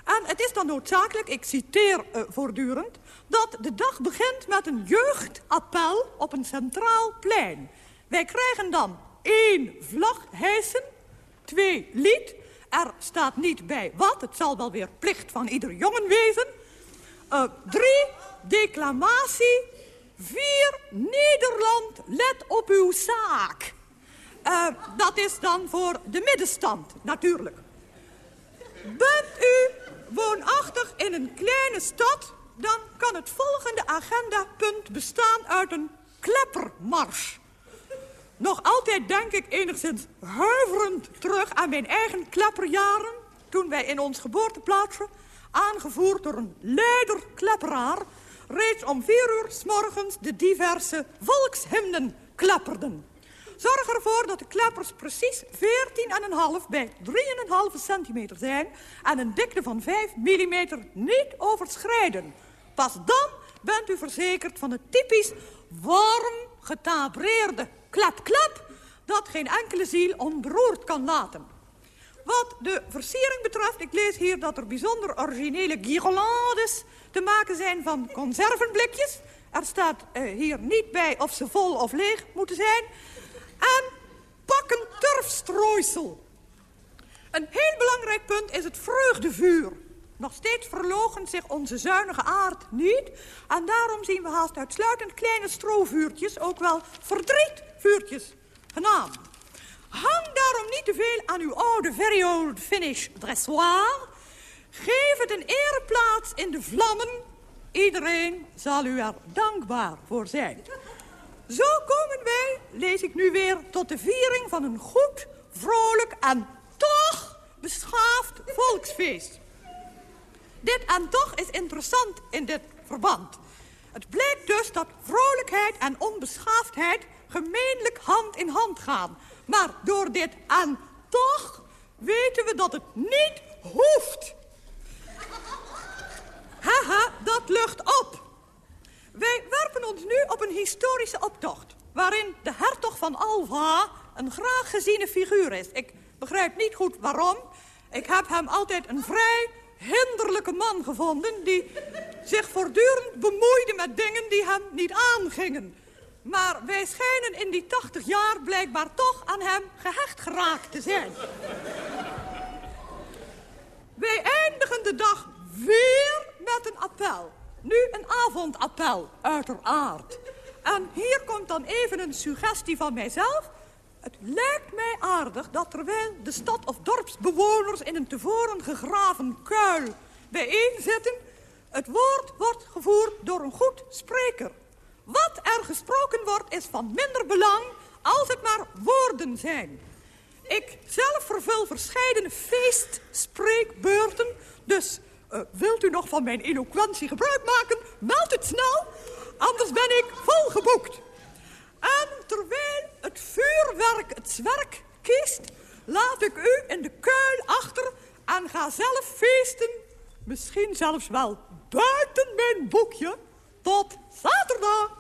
R: En het is dan noodzakelijk, ik citeer uh, voortdurend, dat de dag begint met een jeugdappel op een centraal plein. Wij krijgen dan één vlag hijsen, twee lied. Er staat niet bij wat, het zal wel weer plicht van ieder jongen wezen. Uh, drie, declamatie. Vier, Nederland, let op uw zaak. Uh, dat is dan voor de middenstand, natuurlijk. Bent u woonachtig in een kleine stad... dan kan het volgende agendapunt bestaan uit een kleppermars. Nog altijd denk ik enigszins huiverend terug aan mijn eigen klepperjaren... toen wij in ons geboorteplaatsje, aangevoerd door een leider-klepperaar... reeds om vier uur s morgens de diverse volkshymnen klepperden. Zorg ervoor dat de kleppers precies 14,5 bij 3,5 centimeter zijn... en een dikte van 5 mm niet overschrijden. Pas dan bent u verzekerd van het typisch warm getabreerde klap-klap... dat geen enkele ziel onberoerd kan laten. Wat de versiering betreft, ik lees hier dat er bijzonder originele guirlandes te maken zijn van conservenblikjes. Er staat uh, hier niet bij of ze vol of leeg moeten zijn. En pak een turfstrooisel. Een heel belangrijk punt is het vreugdevuur. Nog steeds verlogen zich onze zuinige aard niet. En daarom zien we haast uitsluitend kleine stroovuurtjes, ook wel verdrietvuurtjes genaamd. Hang daarom niet te veel aan uw oude very old finish dressoir. Geef het een ereplaats in de vlammen. Iedereen zal u er dankbaar voor zijn. Zo komen wij, lees ik nu weer, tot de viering van een goed, vrolijk en toch beschaafd volksfeest. Dit en toch is interessant in dit verband. Het blijkt dus dat vrolijkheid en onbeschaafdheid gemeenlijk hand in hand gaan. Maar door dit en toch weten we dat het niet hoeft. Haha, dat lucht op. Wij werpen ons nu op een historische optocht... waarin de hertog van Alva een graag geziene figuur is. Ik begrijp niet goed waarom. Ik heb hem altijd een vrij hinderlijke man gevonden... die zich voortdurend bemoeide met dingen die hem niet aangingen. Maar wij schijnen in die tachtig jaar blijkbaar toch aan hem gehecht geraakt te zijn. wij eindigen de dag weer met een appel. Nu een avondappel, uiteraard. En hier komt dan even een suggestie van mijzelf. Het lijkt mij aardig dat terwijl de stad- of dorpsbewoners... in een tevoren gegraven kuil bijeenzitten... het woord wordt gevoerd door een goed spreker. Wat er gesproken wordt is van minder belang als het maar woorden zijn. Ik zelf vervul verscheidene feestspreekbeurten, dus uh, wilt u nog van mijn eloquentie gebruik maken? Meld het snel, anders ben ik volgeboekt. En terwijl het vuurwerk het zwerk kiest... laat ik u in de kuil achter en ga zelf feesten. Misschien zelfs wel buiten mijn boekje. Tot zaterdag.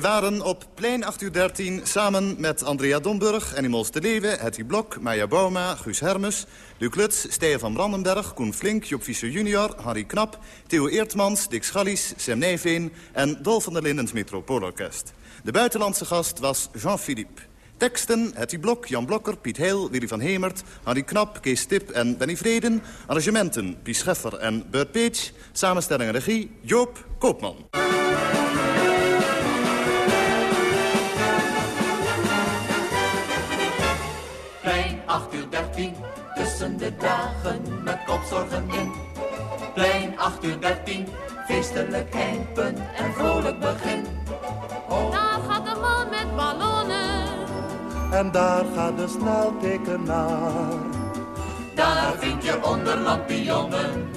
G: Wij waren op plein 8 uur 13 samen met Andrea Domburg, Animals de Leeuwen, Hetty Blok, Maya Bauma, Guus Hermes, Luc Lutz, Steven van Brandenberg, Koen Flink, Job Fischer junior, Harry Knap, Theo Eertmans, Dick Schallies, Sam Nijveen en Dolf van der Lindens Metropoolorkest. De buitenlandse gast was Jean-Philippe. Teksten, Hetty Blok, Jan Blokker, Piet Heel, Willy van Hemert... Harry Knap, Kees Tip en Benny Vreden. Arrangementen, Piet Scheffer en Bert Page. Samenstelling en regie, Joop Koopman.
S: 8 uur 13, tussen de dagen met kopzorgen in. Plein 8 uur 13, feestelijk eindpunt en vrolijk begin.
T: Daar gaat de man met ballonnen.
U: En daar gaat de sneltekenaar.
S: Daar vind je onder lampionnen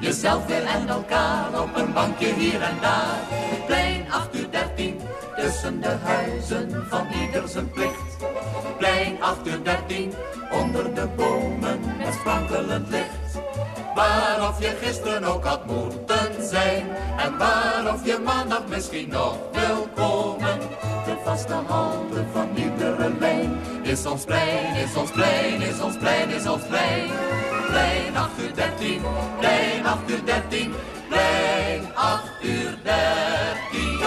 S: jezelf weer en elkaar op een bankje hier en daar. Plein 8 uur 13, tussen de huizen van ieder zijn plicht. Plein 8 uur 13, onder de bomen met sprankelend licht. Waar of je gisteren ook had moeten zijn. En waar of je maandag misschien nog wil komen. De vaste halte van iedere lijn is ons plein, is ons plein, is ons plein, is ons plein. Plein 8 uur 13, plein 8 uur 13, plein 8 uur 13.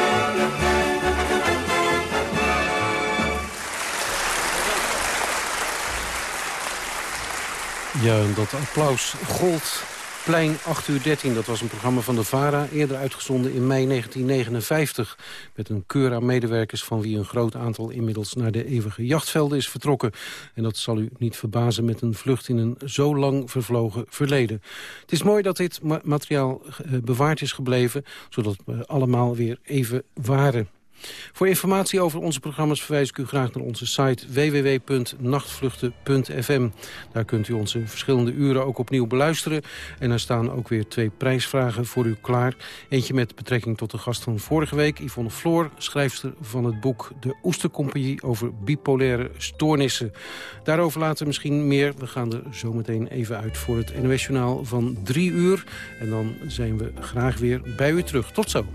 D: Ja, dat applaus gold. Plein 8 uur 13, dat was een programma van de VARA... eerder uitgezonden in mei 1959... met een keur aan medewerkers van wie een groot aantal... inmiddels naar de eeuwige jachtvelden is vertrokken. En dat zal u niet verbazen met een vlucht in een zo lang vervlogen verleden. Het is mooi dat dit ma materiaal uh, bewaard is gebleven... zodat we allemaal weer even waren. Voor informatie over onze programma's verwijs ik u graag naar onze site www.nachtvluchten.fm. Daar kunt u onze verschillende uren ook opnieuw beluisteren. En er staan ook weer twee prijsvragen voor u klaar. Eentje met betrekking tot de gast van vorige week, Yvonne Floor, schrijfster van het boek De Oestercompagnie over bipolaire stoornissen. Daarover later misschien meer. We gaan er zometeen even uit voor het NOS Journaal van drie uur. En dan zijn we graag weer bij u terug. Tot zo.